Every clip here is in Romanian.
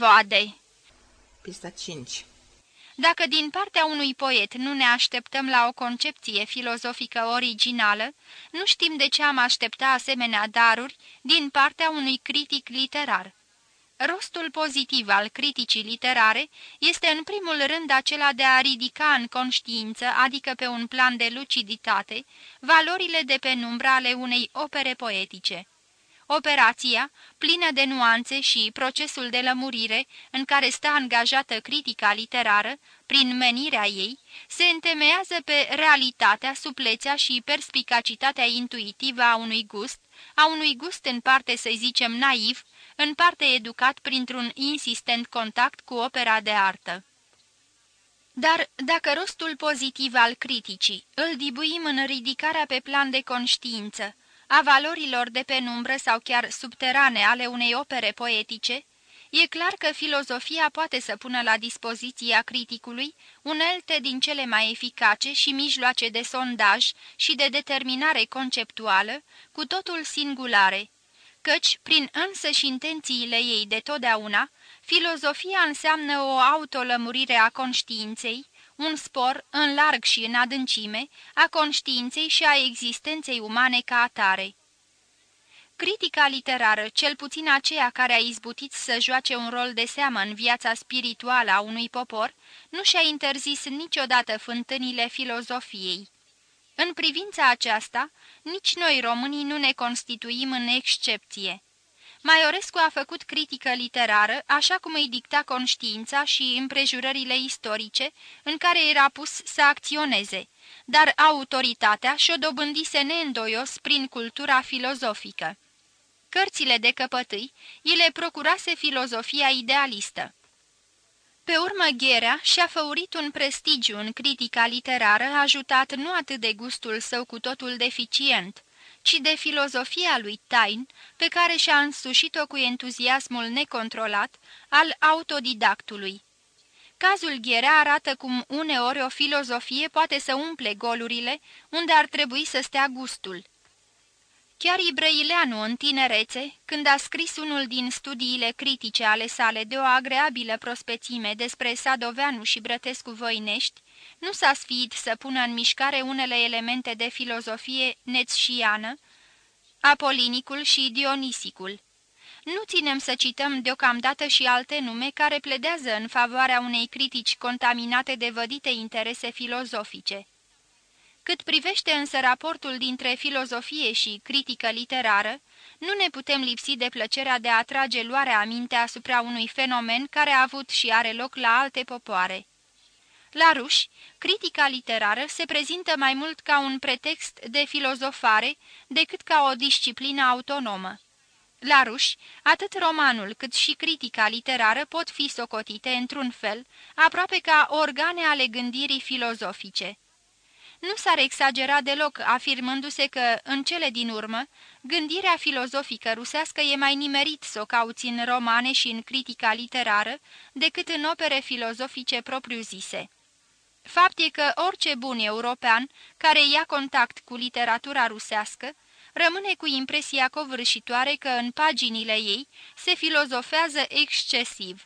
voade. Pista 5 Dacă din partea unui poet nu ne așteptăm la o concepție filozofică originală, nu știm de ce am aștepta asemenea daruri din partea unui critic literar. Rostul pozitiv al criticii literare este în primul rând acela de a ridica în conștiință, adică pe un plan de luciditate, valorile de penumbra ale unei opere poetice. Operația, plină de nuanțe și procesul de lămurire în care stă angajată critica literară, prin menirea ei, se întemeiază pe realitatea, suplețea și perspicacitatea intuitivă a unui gust, a unui gust în parte, să zicem, naiv, în parte educat printr-un insistent contact cu opera de artă. Dar dacă rostul pozitiv al criticii îl dibuim în ridicarea pe plan de conștiință a valorilor de penumbră sau chiar subterane ale unei opere poetice, e clar că filozofia poate să pună la dispoziția criticului unelte din cele mai eficace și mijloace de sondaj și de determinare conceptuală, cu totul singulare, căci, prin însăși intențiile ei de totdeauna, filozofia înseamnă o autolămurire a conștiinței, un spor, în larg și în adâncime, a conștiinței și a existenței umane ca atare. Critica literară, cel puțin aceea care a izbutit să joace un rol de seamă în viața spirituală a unui popor, nu și-a interzis niciodată fântânile filozofiei. În privința aceasta, nici noi românii nu ne constituim în excepție. Maiorescu a făcut critică literară, așa cum îi dicta conștiința și împrejurările istorice în care era pus să acționeze, dar autoritatea și-o dobândise neîndoios prin cultura filozofică. Cărțile de căpătâi, ele procurase filozofia idealistă. Pe urmă, Gherea și-a făurit un prestigiu în critica literară, ajutat nu atât de gustul său cu totul deficient, ci de filozofia lui Tain, pe care și-a însușit-o cu entuziasmul necontrolat al autodidactului. Cazul Gherea arată cum uneori o filozofie poate să umple golurile unde ar trebui să stea gustul. Chiar Ibrăileanu, în tinerețe, când a scris unul din studiile critice ale sale de o agreabilă prospețime despre Sadoveanu și Brătescu Voinești, nu s-a sfiit să pună în mișcare unele elemente de filozofie nețșiană, apolinicul și dionisicul. Nu ținem să cităm deocamdată și alte nume care pledează în favoarea unei critici contaminate de vădite interese filozofice. Cât privește însă raportul dintre filozofie și critică literară, nu ne putem lipsi de plăcerea de a atrage luarea aminte asupra unui fenomen care a avut și are loc la alte popoare. La ruși, critica literară se prezintă mai mult ca un pretext de filozofare decât ca o disciplină autonomă. La ruși, atât romanul cât și critica literară pot fi socotite, într-un fel, aproape ca organe ale gândirii filozofice. Nu s-ar exagera deloc afirmându-se că, în cele din urmă, gândirea filozofică rusească e mai nimerit să o cauți în romane și în critica literară decât în opere filozofice propriu-zise. Fapt e că orice bun european care ia contact cu literatura rusească rămâne cu impresia covârșitoare că în paginile ei se filozofează excesiv.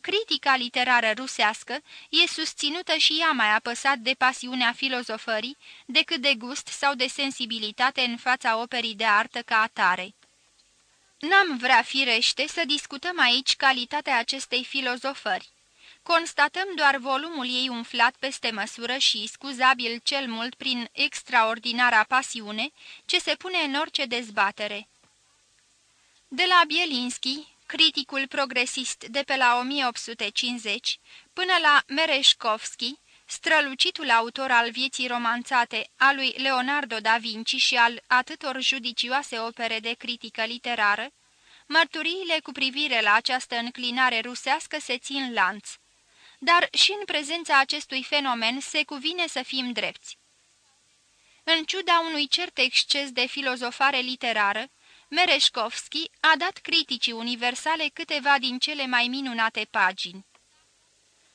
Critica literară rusească e susținută și ea mai apăsat de pasiunea filozofării decât de gust sau de sensibilitate în fața operii de artă ca atare. N-am vrea firește să discutăm aici calitatea acestei filozofări. Constatăm doar volumul ei umflat peste măsură și scuzabil cel mult prin extraordinara pasiune ce se pune în orice dezbatere. De la Bielinski, criticul progresist de pe la 1850, până la Mereșkovski, strălucitul autor al vieții romanțate a lui Leonardo da Vinci și al atâtor judicioase opere de critică literară, mărturiile cu privire la această înclinare rusească se țin lanț dar și în prezența acestui fenomen se cuvine să fim drepți. În ciuda unui cert exces de filozofare literară, Mereșkovski a dat criticii universale câteva din cele mai minunate pagini.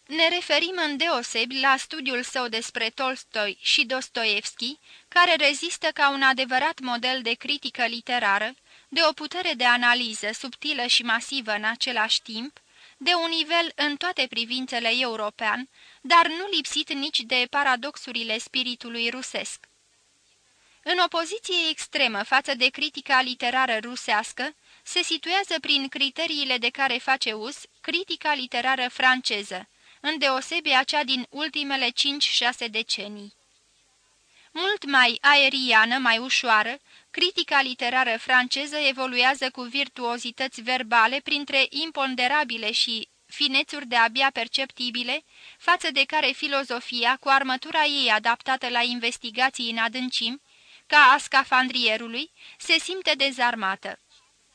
Ne referim îndeosebi la studiul său despre Tolstoi și Dostoevski, care rezistă ca un adevărat model de critică literară, de o putere de analiză subtilă și masivă în același timp, de un nivel în toate privințele european, dar nu lipsit nici de paradoxurile spiritului rusesc. În opoziție extremă față de critica literară rusească, se situează prin criteriile de care face uz critica literară franceză, îndeosebi cea din ultimele 5-6 decenii. Mult mai aeriană, mai ușoară, critica literară franceză evoluează cu virtuozități verbale printre imponderabile și finețuri de abia perceptibile, față de care filozofia, cu armătura ei adaptată la investigații în adâncim, ca a scafandrierului, se simte dezarmată.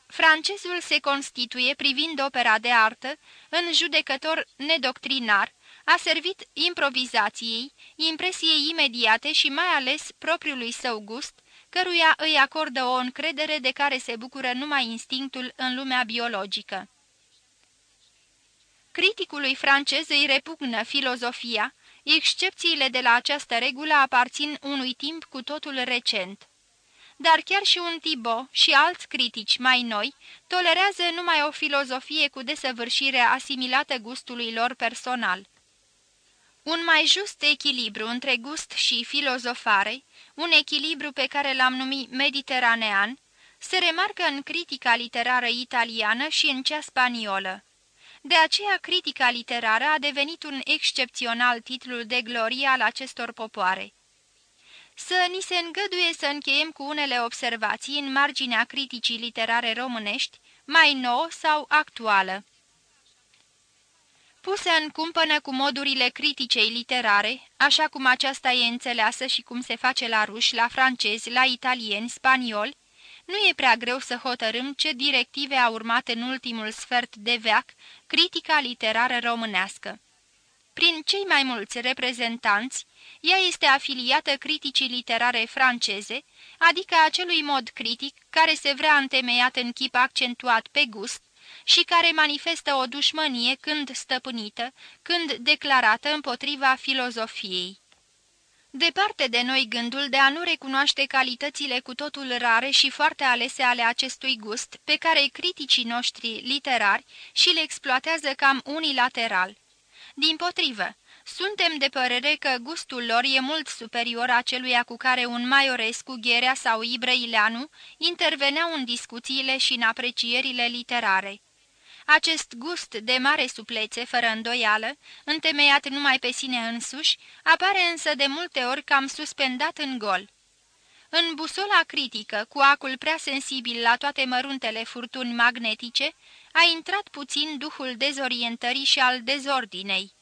Francezul se constituie, privind opera de artă, în judecător nedoctrinar, a servit improvizației, impresiei imediate și mai ales propriului său gust, căruia îi acordă o încredere de care se bucură numai instinctul în lumea biologică. Criticului francez îi repugnă filozofia, excepțiile de la această regulă aparțin unui timp cu totul recent. Dar chiar și un Tibo și alți critici mai noi tolerează numai o filozofie cu desăvârșire asimilată gustului lor personal. Un mai just echilibru între gust și filozofare, un echilibru pe care l-am numit mediteranean, se remarcă în critica literară italiană și în cea spaniolă. De aceea, critica literară a devenit un excepțional titlu de glorie al acestor popoare. Să ni se îngăduie să încheiem cu unele observații în marginea criticii literare românești, mai nouă sau actuală pusă în cumpănă cu modurile criticei literare, așa cum aceasta e înțeleasă și cum se face la ruși, la francezi, la italieni, spanioli, nu e prea greu să hotărâm ce directive a urmat în ultimul sfert de veac critica literară românească. Prin cei mai mulți reprezentanți, ea este afiliată criticii literare franceze, adică acelui mod critic care se vrea întemeiat în chip accentuat pe gust, și care manifestă o dușmănie când stăpânită, când declarată împotriva filozofiei. Departe de noi gândul de a nu recunoaște calitățile cu totul rare și foarte alese ale acestui gust, pe care criticii noștri literari și le exploatează cam unilateral. Din potrivă, suntem de părere că gustul lor e mult superior aceluia cu care un Maiorescu, Gherea sau Ibrăileanu interveneau în discuțiile și în aprecierile literare. Acest gust de mare suplețe, fără îndoială, întemeiat numai pe sine însuși, apare însă de multe ori cam suspendat în gol. În busola critică, cu acul prea sensibil la toate măruntele furtuni magnetice, a intrat puțin duhul dezorientării și al dezordinei.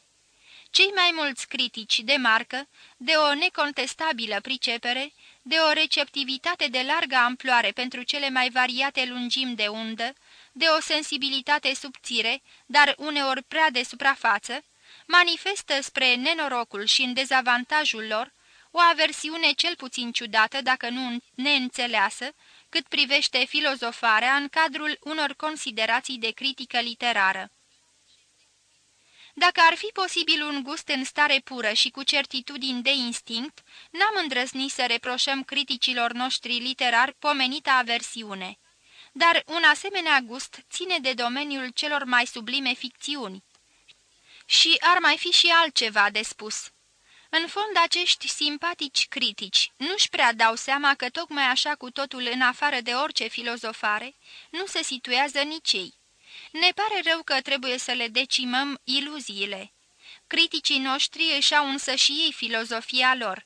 Cei mai mulți critici de marcă, de o necontestabilă pricepere, de o receptivitate de largă amploare pentru cele mai variate lungimi de undă, de o sensibilitate subțire, dar uneori prea de suprafață, manifestă spre nenorocul și în dezavantajul lor o aversiune cel puțin ciudată, dacă nu neînțeleasă, cât privește filozofarea în cadrul unor considerații de critică literară. Dacă ar fi posibil un gust în stare pură și cu certitudini de instinct, n-am îndrăznit să reproșăm criticilor noștri literari pomenita aversiune dar un asemenea gust ține de domeniul celor mai sublime ficțiuni. Și ar mai fi și altceva de spus. În fond, acești simpatici critici nu-și prea dau seama că tocmai așa cu totul în afară de orice filozofare, nu se situează nici ei. Ne pare rău că trebuie să le decimăm iluziile. Criticii noștri își au însă și ei filozofia lor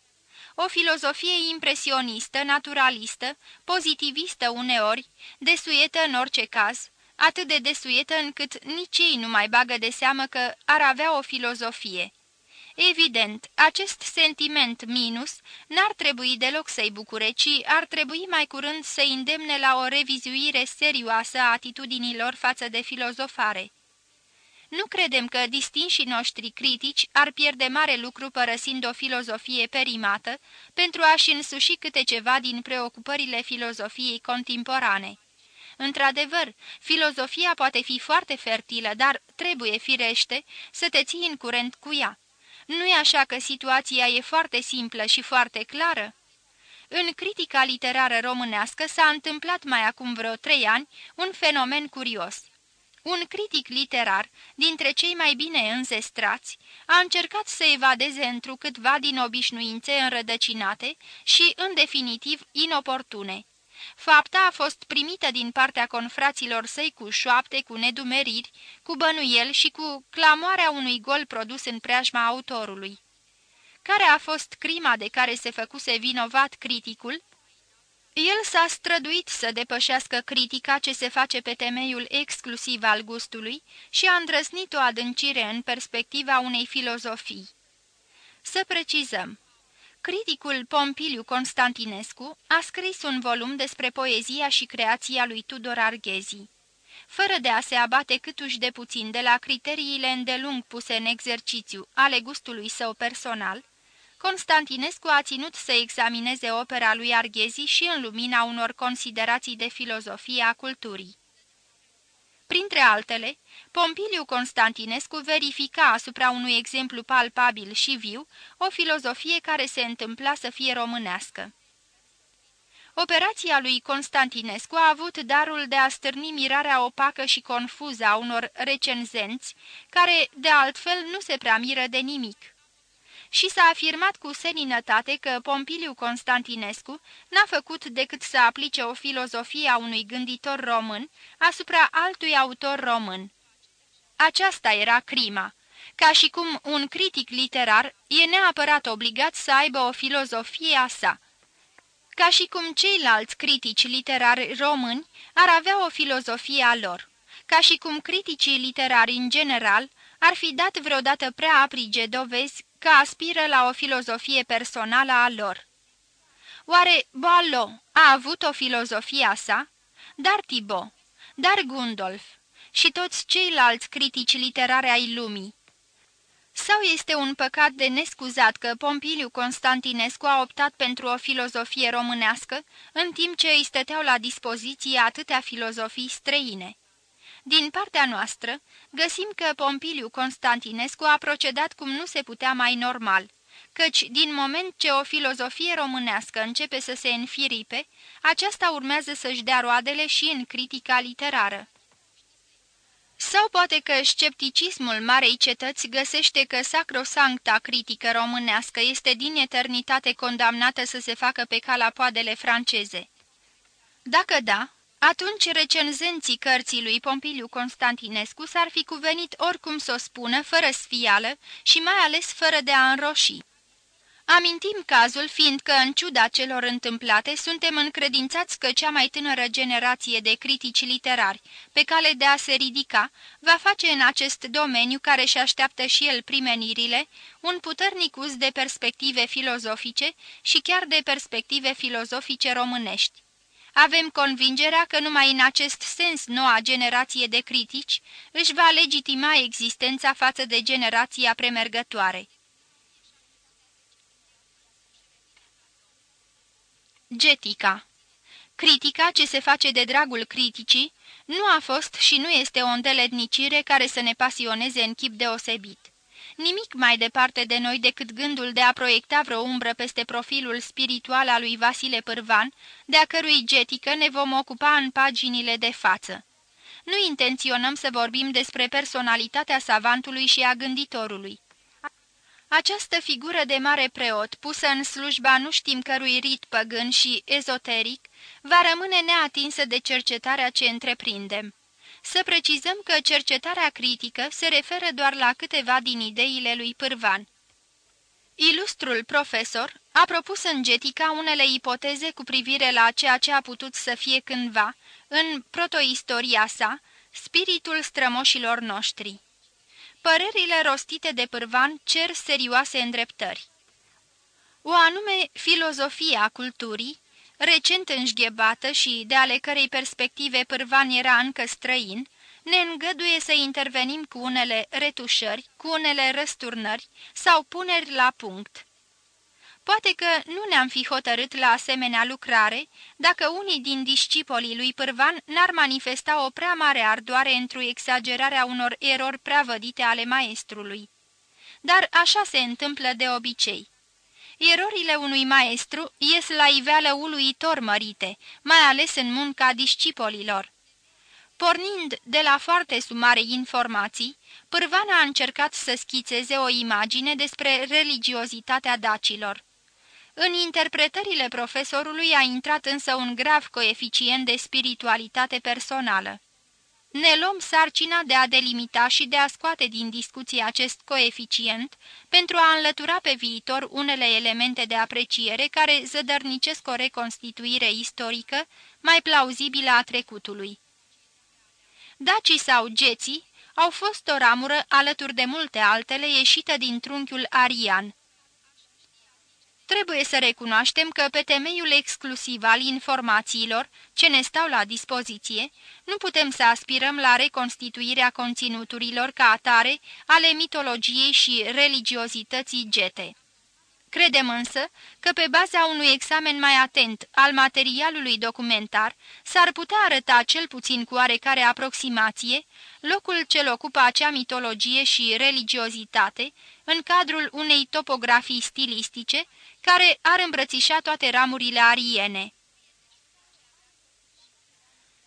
o filozofie impresionistă, naturalistă, pozitivistă uneori, desuietă în orice caz, atât de desuietă încât nici ei nu mai bagă de seamă că ar avea o filozofie. Evident, acest sentiment minus n-ar trebui deloc să-i bucure, ci ar trebui mai curând să îndemne la o revizuire serioasă a atitudinilor față de filozofare. Nu credem că distinșii noștri critici ar pierde mare lucru părăsind o filozofie perimată pentru a-și însuși câte ceva din preocupările filozofiei contemporane. Într-adevăr, filozofia poate fi foarte fertilă, dar trebuie firește să te ții în curent cu ea. Nu e așa că situația e foarte simplă și foarte clară? În critica literară românească s-a întâmplat mai acum vreo trei ani un fenomen curios. Un critic literar, dintre cei mai bine înzestrați, a încercat să evadeze întrucâtva din obișnuințe înrădăcinate și, în definitiv, inoportune. Fapta a fost primită din partea confraților săi cu șoapte, cu nedumeriri, cu bănuiel și cu clamoarea unui gol produs în preajma autorului. Care a fost crima de care se făcuse vinovat criticul? El s-a străduit să depășească critica ce se face pe temeiul exclusiv al gustului și a îndrăznit o adâncire în perspectiva unei filozofii. Să precizăm. Criticul Pompiliu Constantinescu a scris un volum despre poezia și creația lui Tudor Arghezi. Fără de a se abate câtuși de puțin de la criteriile îndelung puse în exercițiu ale gustului său personal, Constantinescu a ținut să examineze opera lui Arghezi și în lumina unor considerații de filozofie a culturii. Printre altele, Pompiliu Constantinescu verifica asupra unui exemplu palpabil și viu o filozofie care se întâmpla să fie românească. Operația lui Constantinescu a avut darul de a stârni mirarea opacă și confuză a unor recenzenți, care, de altfel, nu se prea miră de nimic și s-a afirmat cu seninătate că Pompiliu Constantinescu n-a făcut decât să aplice o filozofie a unui gânditor român asupra altui autor român. Aceasta era crima, ca și cum un critic literar e neapărat obligat să aibă o filozofie a sa, ca și cum ceilalți critici literari români ar avea o filozofie a lor, ca și cum criticii literari în general ar fi dat vreodată prea aprige dovezi că aspiră la o filozofie personală a lor. Oare Boileau a avut o filozofie a sa? Dar Thibaut, dar Gundolf și toți ceilalți critici literare ai lumii. Sau este un păcat de nescuzat că Pompiliu Constantinescu a optat pentru o filozofie românească, în timp ce îi stăteau la dispoziție atâtea filozofii străine? Din partea noastră, găsim că Pompiliu Constantinescu a procedat cum nu se putea mai normal, căci din moment ce o filozofie românească începe să se înfiripe, aceasta urmează să-și dea roadele și în critica literară. Sau poate că scepticismul marei cetăți găsește că sacrosancta critică românească este din eternitate condamnată să se facă pe calapoadele franceze. Dacă da, atunci recenzenții cărții lui Pompiliu Constantinescu s-ar fi cuvenit oricum să o spună, fără sfială și mai ales fără de a înroși. Amintim cazul, fiindcă, în ciuda celor întâmplate, suntem încredințați că cea mai tânără generație de critici literari, pe cale de a se ridica, va face în acest domeniu, care și așteaptă și el primenirile, un puternic uz de perspective filozofice și chiar de perspective filozofice românești. Avem convingerea că numai în acest sens noua generație de critici își va legitima existența față de generația premergătoare. Getica Critica ce se face de dragul criticii nu a fost și nu este o îndeletnicire care să ne pasioneze în chip deosebit nimic mai departe de noi decât gândul de a proiecta vreo umbră peste profilul spiritual al lui Vasile Pârvan, de a cărui getică ne vom ocupa în paginile de față. Nu intenționăm să vorbim despre personalitatea savantului și a gânditorului. Această figură de mare preot, pusă în slujba nu știm cărui rit păgân și ezoteric, va rămâne neatinsă de cercetarea ce întreprindem. Să precizăm că cercetarea critică se referă doar la câteva din ideile lui Pârvan. Ilustrul profesor a propus în Getica unele ipoteze cu privire la ceea ce a putut să fie cândva, în protoistoria sa, spiritul strămoșilor noștri. Părerile rostite de Pârvan cer serioase îndreptări. O anume filozofie a culturii, recent înșghebată și de ale cărei perspective Pârvan era încă străin, ne îngăduie să intervenim cu unele retușări, cu unele răsturnări sau puneri la punct. Poate că nu ne-am fi hotărât la asemenea lucrare dacă unii din discipolii lui Pârvan n-ar manifesta o prea mare ardoare într-o exagerare a unor erori prea vădite ale maestrului. Dar așa se întâmplă de obicei. Erorile unui maestru ies la iveală uluitor mărite, mai ales în munca discipolilor. Pornind de la foarte sumare informații, Pârvan a încercat să schițeze o imagine despre religiozitatea dacilor. În interpretările profesorului a intrat însă un grav coeficient de spiritualitate personală. Ne luăm sarcina de a delimita și de a scoate din discuție acest coeficient pentru a înlătura pe viitor unele elemente de apreciere care zădărnicesc o reconstituire istorică mai plauzibilă a trecutului. Dacii sau geții au fost o ramură alături de multe altele ieșită din trunchiul arian. Trebuie să recunoaștem că pe temeiul exclusiv al informațiilor ce ne stau la dispoziție, nu putem să aspirăm la reconstituirea conținuturilor ca atare ale mitologiei și religiozității gete. Credem însă că pe baza unui examen mai atent al materialului documentar s-ar putea arăta cel puțin cu oarecare aproximație locul ce ocupă acea mitologie și religiozitate în cadrul unei topografii stilistice care ar îmbrățișa toate ramurile ariene.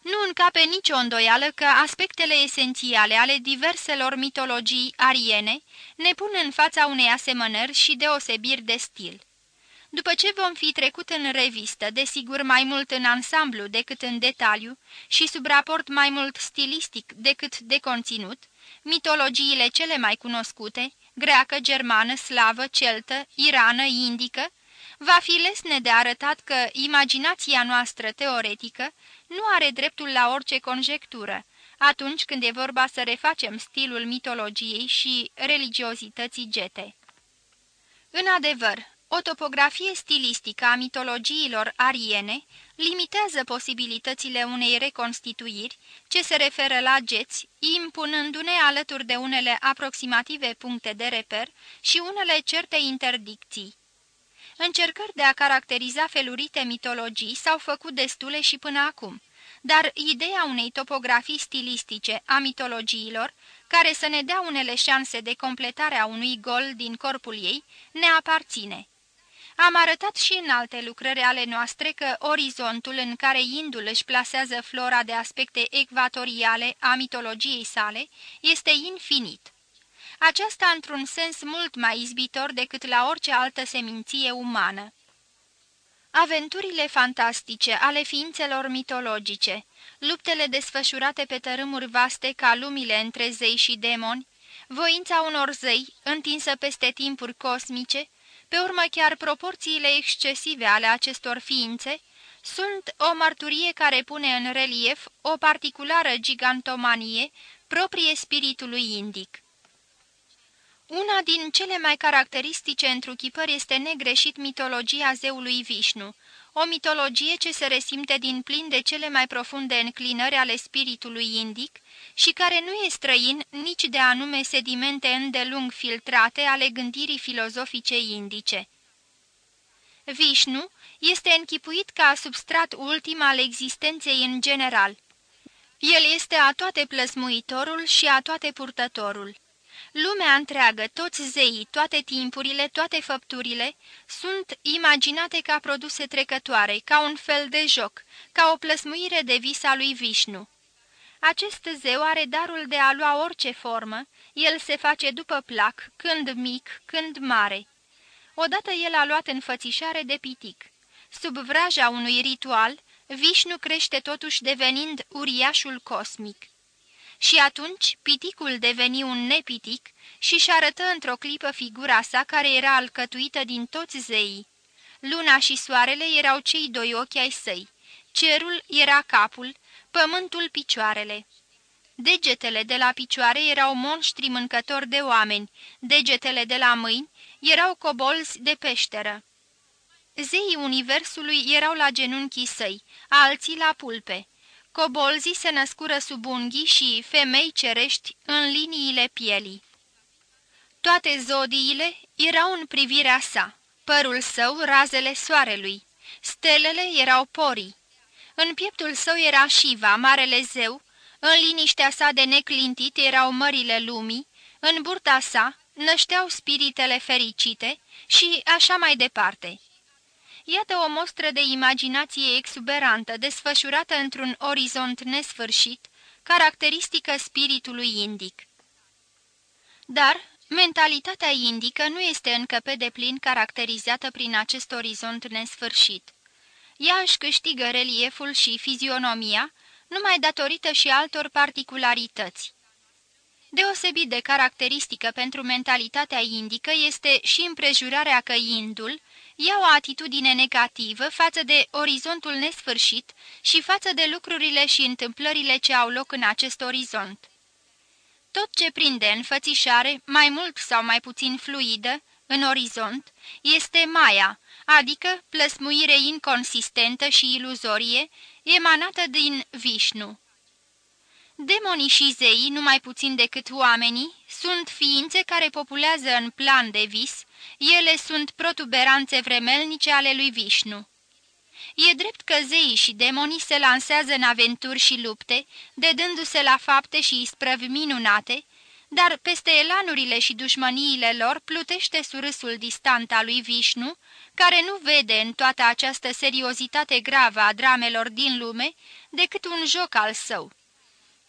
Nu încape nicio îndoială că aspectele esențiale ale diverselor mitologii ariene ne pun în fața unei asemănări și deosebiri de stil. După ce vom fi trecut în revistă, desigur mai mult în ansamblu decât în detaliu și sub raport mai mult stilistic decât de conținut, mitologiile cele mai cunoscute, greacă, germană, slavă, celtă, irană, indică, va fi lesne de arătat că imaginația noastră teoretică nu are dreptul la orice conjectură, atunci când e vorba să refacem stilul mitologiei și religiozității gete. În adevăr, o topografie stilistică a mitologiilor ariene limitează posibilitățile unei reconstituiri ce se referă la geți, impunându-ne alături de unele aproximative puncte de reper și unele certe interdicții. Încercări de a caracteriza felurite mitologii s-au făcut destule și până acum, dar ideea unei topografii stilistice a mitologiilor, care să ne dea unele șanse de completare a unui gol din corpul ei, ne aparține. Am arătat și în alte lucrări ale noastre că orizontul în care Indul își plasează flora de aspecte ecvatoriale a mitologiei sale este infinit aceasta într-un sens mult mai izbitor decât la orice altă seminție umană. Aventurile fantastice ale ființelor mitologice, luptele desfășurate pe tărâmuri vaste ca lumile între zei și demoni, voința unor zei, întinsă peste timpuri cosmice, pe urmă chiar proporțiile excesive ale acestor ființe, sunt o mărturie care pune în relief o particulară gigantomanie proprie spiritului indic. Una din cele mai caracteristice întruchipări este negreșit mitologia zeului Vișnu, o mitologie ce se resimte din plin de cele mai profunde înclinări ale spiritului indic și care nu e străin nici de anume sedimente îndelung filtrate ale gândirii filozofice indice. Vișnu este închipuit ca substrat ultim al existenței în general. El este a toate plăsmuitorul și a toate purtătorul. Lumea întreagă, toți zeii, toate timpurile, toate făpturile, sunt imaginate ca produse trecătoare, ca un fel de joc, ca o plăsmuire de vis a lui Vișnu. Acest zeu are darul de a lua orice formă, el se face după plac, când mic, când mare. Odată el a luat înfățișare de pitic. Sub vraja unui ritual, Vișnu crește totuși devenind uriașul cosmic. Și atunci piticul deveni un nepitic și-și arătă într-o clipă figura sa care era alcătuită din toți zeii. Luna și soarele erau cei doi ochi ai săi, cerul era capul, pământul picioarele. Degetele de la picioare erau monștri mâncători de oameni, degetele de la mâini erau cobolzi de peșteră. Zeii universului erau la genunchii săi, alții la pulpe. Cobolzii se născură sub unghii și femei cerești în liniile pielii. Toate zodiile erau în privirea sa, părul său razele soarelui, stelele erau porii. În pieptul său era Shiva, marele zeu, în liniștea sa de neclintit erau mările lumii, în burta sa nășteau spiritele fericite și așa mai departe. Iată o mostră de imaginație exuberantă, desfășurată într-un orizont nesfârșit, caracteristică spiritului indic. Dar mentalitatea indică nu este încă pe deplin caracterizată prin acest orizont nesfârșit. Ea își câștigă relieful și fizionomia numai datorită și altor particularități. Deosebit de caracteristică pentru mentalitatea indică este și împrejurarea că indul ia o atitudine negativă față de orizontul nesfârșit și față de lucrurile și întâmplările ce au loc în acest orizont. Tot ce prinde în fățișare, mai mult sau mai puțin fluidă, în orizont, este maia, adică plăsmuire inconsistentă și iluzorie, emanată din Vișnu. Demonii și zeii, numai puțin decât oamenii, sunt ființe care populează în plan de vis, ele sunt protuberanțe vremelnice ale lui Vișnu. E drept că zeii și demonii se lansează în aventuri și lupte, dedându-se la fapte și isprăvi minunate, dar peste elanurile și dușmăniile lor plutește surâsul distant al lui Vișnu, care nu vede în toată această seriozitate gravă a dramelor din lume decât un joc al său.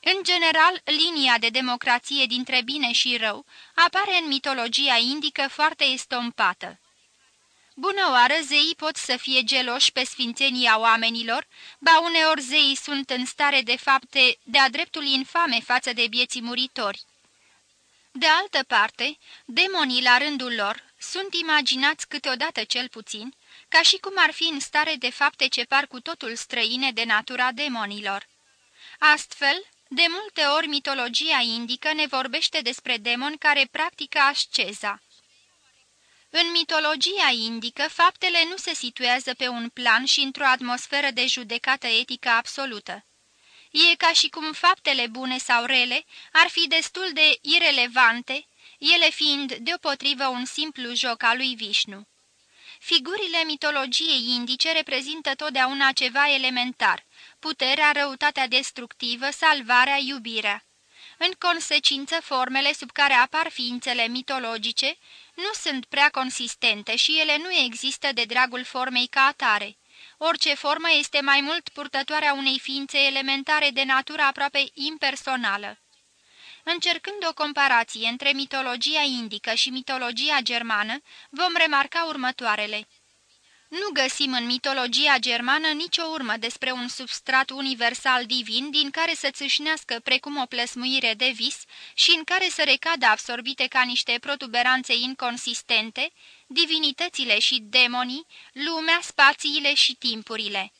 În general, linia de democrație dintre bine și rău apare în mitologia indică foarte estompată. Bună oară, zeii pot să fie geloși pe sfințenia oamenilor, ba uneori zeii sunt în stare de fapte de-a dreptul infame față de bieții muritori. De altă parte, demonii la rândul lor sunt imaginați câteodată cel puțin, ca și cum ar fi în stare de fapte ce par cu totul străine de natura demonilor. Astfel, de multe ori mitologia indică ne vorbește despre demoni care practică asceza. În mitologia indică, faptele nu se situează pe un plan și într-o atmosferă de judecată etică absolută. E ca și cum faptele bune sau rele ar fi destul de irelevante, ele fiind deopotrivă un simplu joc al lui Vișnu. Figurile mitologiei indice reprezintă totdeauna ceva elementar, puterea, răutatea destructivă, salvarea, iubirea. În consecință, formele sub care apar ființele mitologice nu sunt prea consistente și ele nu există de dragul formei ca atare. Orice formă este mai mult purtătoarea unei ființe elementare de natură aproape impersonală. Încercând o comparație între mitologia indică și mitologia germană, vom remarca următoarele. Nu găsim în mitologia germană nicio urmă despre un substrat universal divin din care să țâșnească precum o plăsmuire de vis și în care să recadă absorbite ca niște protuberanțe inconsistente, divinitățile și demonii, lumea, spațiile și timpurile.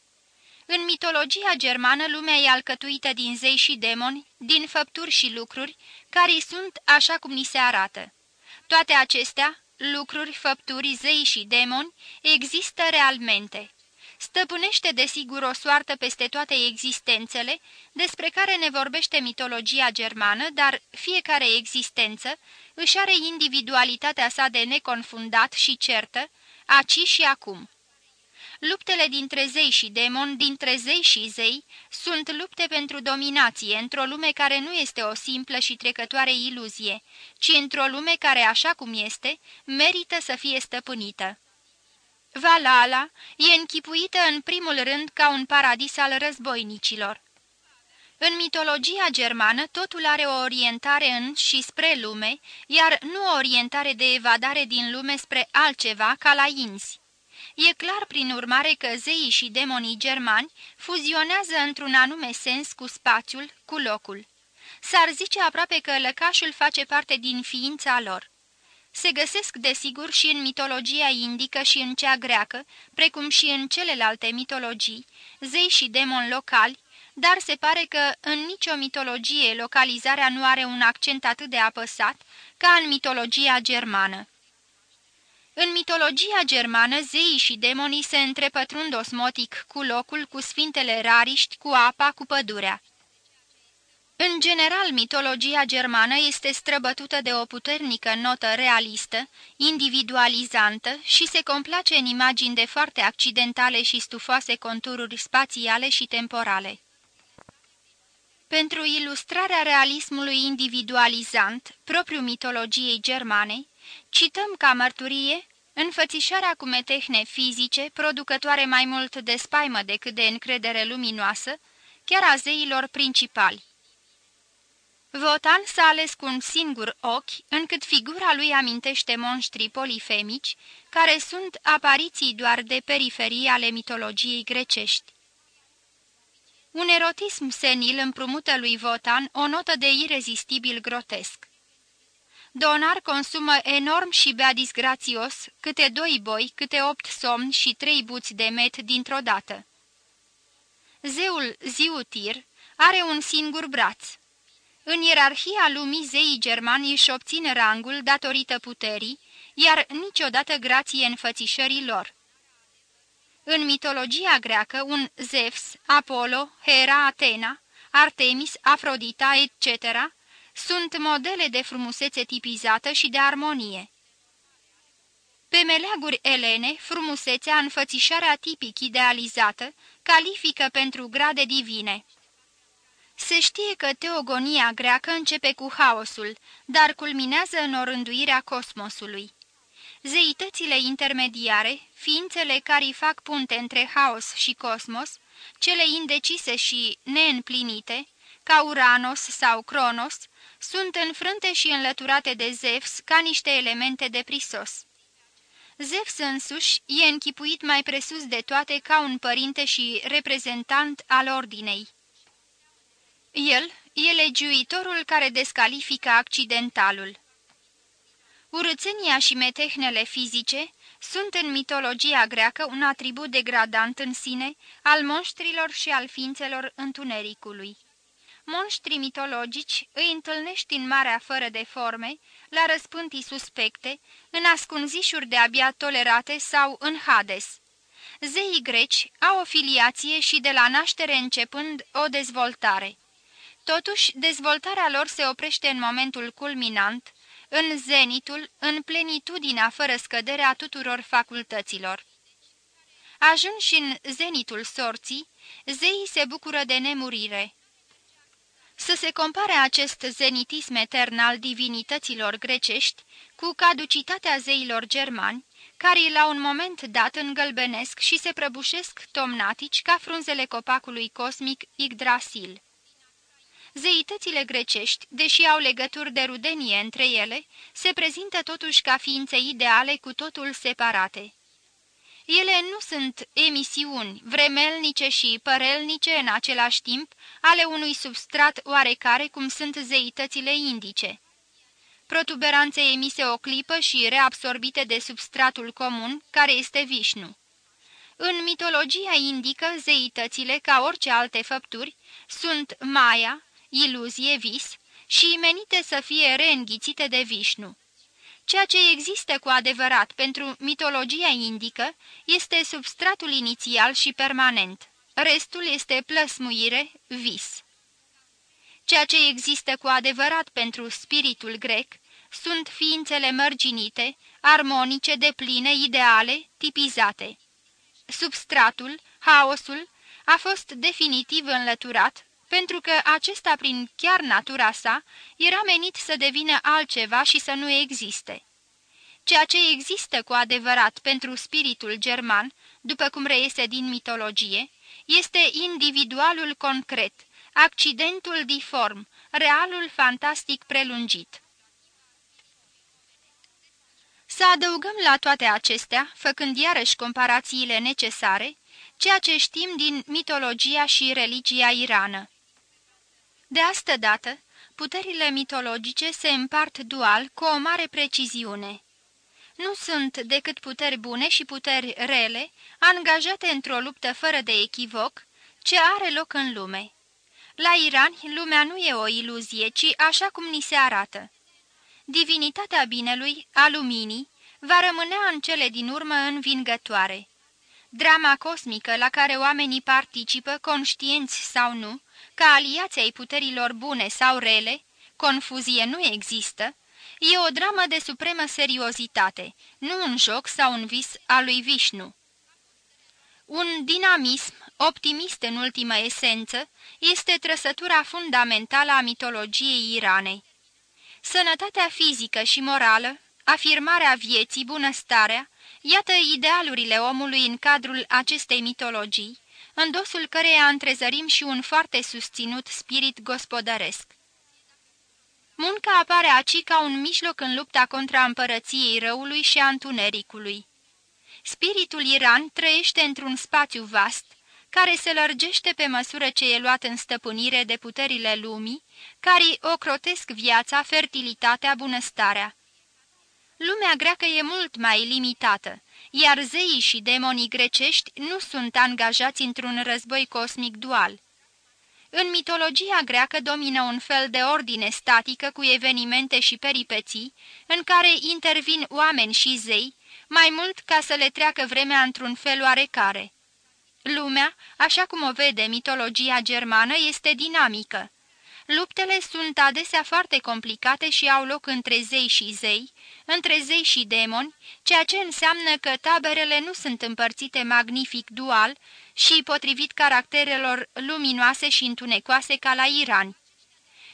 În mitologia germană, lumea e alcătuită din zei și demoni, din făpturi și lucruri, care sunt așa cum ni se arată. Toate acestea, lucruri, făpturi, zei și demoni, există realmente. Stăpânește desigur o soartă peste toate existențele, despre care ne vorbește mitologia germană, dar fiecare existență își are individualitatea sa de neconfundat și certă, aci și acum. Luptele dintre zei și demon, dintre zei și zei, sunt lupte pentru dominație într-o lume care nu este o simplă și trecătoare iluzie, ci într-o lume care, așa cum este, merită să fie stăpânită. Valala e închipuită în primul rând ca un paradis al războinicilor. În mitologia germană totul are o orientare în și spre lume, iar nu o orientare de evadare din lume spre altceva ca la inzi. E clar prin urmare că zeii și demonii germani fuzionează într-un anume sens cu spațiul, cu locul. S-ar zice aproape că lăcașul face parte din ființa lor. Se găsesc desigur și în mitologia indică și în cea greacă, precum și în celelalte mitologii, zei și demoni locali, dar se pare că în nicio mitologie localizarea nu are un accent atât de apăsat ca în mitologia germană. În mitologia germană, zeii și demonii se întrepătrund osmotic cu locul, cu sfintele rariști, cu apa, cu pădurea. În general, mitologia germană este străbătută de o puternică notă realistă, individualizantă și se complace în imagini de foarte accidentale și stufoase contururi spațiale și temporale. Pentru ilustrarea realismului individualizant, propriu mitologiei germane, Cităm ca mărturie înfățișarea cu metehne fizice, producătoare mai mult de spaimă decât de încredere luminoasă, chiar a zeilor principali. Votan s-a ales cu un singur ochi, încât figura lui amintește monștrii polifemici, care sunt apariții doar de periferie ale mitologiei grecești. Un erotism senil împrumută lui Votan o notă de irezistibil grotesc. Donar consumă enorm și bea disgrațios câte doi boi, câte opt somni și trei buți de met dintr-o dată. Zeul Ziutir are un singur braț. În ierarhia lumii zeii germani își obțin rangul datorită puterii, iar niciodată grație înfățișării lor. În mitologia greacă, un Zeus, Apollo, Hera, Atena, Artemis, Afrodita, etc., sunt modele de frumusețe tipizată și de armonie. Pe meleaguri elene, frumusețea, înfățișarea tipic idealizată, califică pentru grade divine. Se știe că teogonia greacă începe cu haosul, dar culminează în orânduirea cosmosului. Zeitățile intermediare, ființele care fac punte între haos și cosmos, cele indecise și neîmplinite, ca Uranos sau Cronos, sunt înfrânte și înlăturate de Zeus ca niște elemente de prisos. Zeus însuși e închipuit mai presus de toate ca un părinte și reprezentant al ordinei. El e legiuitorul care descalifică accidentalul. Urățenia și metehnele fizice sunt în mitologia greacă un atribut degradant în sine al monștrilor și al ființelor întunericului. Monștrii mitologici îi întâlnești în marea fără de forme, la răspântii suspecte, în ascunzișuri de-abia tolerate sau în Hades. Zeii greci au o filiație și de la naștere începând o dezvoltare. Totuși, dezvoltarea lor se oprește în momentul culminant, în zenitul, în plenitudinea fără scădere a tuturor facultăților. Ajunși în zenitul sorții, zeii se bucură de nemurire. Să se compare acest zenitism etern al divinităților grecești cu caducitatea zeilor germani, care la un moment dat îngălbenesc și se prăbușesc tomnatici ca frunzele copacului cosmic Yggdrasil. Zeitățile grecești, deși au legături de rudenie între ele, se prezintă totuși ca ființe ideale cu totul separate. Ele nu sunt emisiuni vremelnice și părelnice în același timp ale unui substrat oarecare cum sunt zeitățile indice. Protuberanțe emise o clipă și reabsorbite de substratul comun, care este Vișnu. În mitologia indică, zeitățile, ca orice alte făpturi, sunt Maia, iluzie, vis și menite să fie reînghițite de Vișnu. Ceea ce există cu adevărat pentru mitologia indică este substratul inițial și permanent. Restul este plăsmuire, vis. Ceea ce există cu adevărat pentru spiritul grec sunt ființele mărginite, armonice, depline, ideale, tipizate. Substratul, haosul, a fost definitiv înlăturat pentru că acesta, prin chiar natura sa, era menit să devină altceva și să nu existe. Ceea ce există cu adevărat pentru spiritul german, după cum reiese din mitologie, este individualul concret, accidentul diform, realul fantastic prelungit. Să adăugăm la toate acestea, făcând iarăși comparațiile necesare, ceea ce știm din mitologia și religia irană. De astă dată, puterile mitologice se împart dual cu o mare preciziune. Nu sunt decât puteri bune și puteri rele, angajate într-o luptă fără de echivoc, ce are loc în lume. La Iran, lumea nu e o iluzie, ci așa cum ni se arată. Divinitatea binelui, a luminii, va rămânea în cele din urmă învingătoare. Drama cosmică la care oamenii participă, conștienți sau nu, ca aliați ai puterilor bune sau rele, confuzie nu există, e o dramă de supremă seriozitate, nu un joc sau un vis al lui Vișnu. Un dinamism, optimist în ultimă esență, este trăsătura fundamentală a mitologiei Iranei. Sănătatea fizică și morală, afirmarea vieții, bunăstarea, iată idealurile omului în cadrul acestei mitologii, în dosul căreia întrezărim și un foarte susținut spirit gospodăresc. Munca apare aici ca un mijloc în lupta contra împărăției răului și a întunericului. Spiritul Iran trăiește într-un spațiu vast, care se lărgește pe măsură ce e luat în stăpânire de puterile lumii, care ocrotesc viața, fertilitatea, bunăstarea. Lumea greacă e mult mai limitată, iar zeii și demonii grecești nu sunt angajați într-un război cosmic dual. În mitologia greacă domină un fel de ordine statică cu evenimente și peripeții, în care intervin oameni și zei, mai mult ca să le treacă vremea într-un fel oarecare. Lumea, așa cum o vede mitologia germană, este dinamică. Luptele sunt adesea foarte complicate și au loc între zei și zei, între zei și demoni, ceea ce înseamnă că taberele nu sunt împărțite magnific dual și potrivit caracterelor luminoase și întunecoase ca la Iran.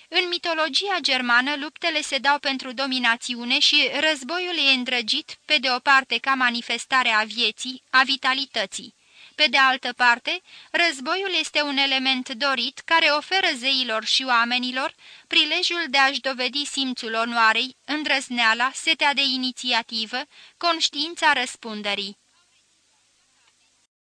În mitologia germană, luptele se dau pentru dominațiune și războiul e îndrăgit, pe de o parte ca manifestare a vieții, a vitalității. Pe de altă parte, războiul este un element dorit care oferă zeilor și oamenilor prilejul de a-și dovedi simțul onoarei, îndrăzneala, setea de inițiativă, conștiința răspunderii.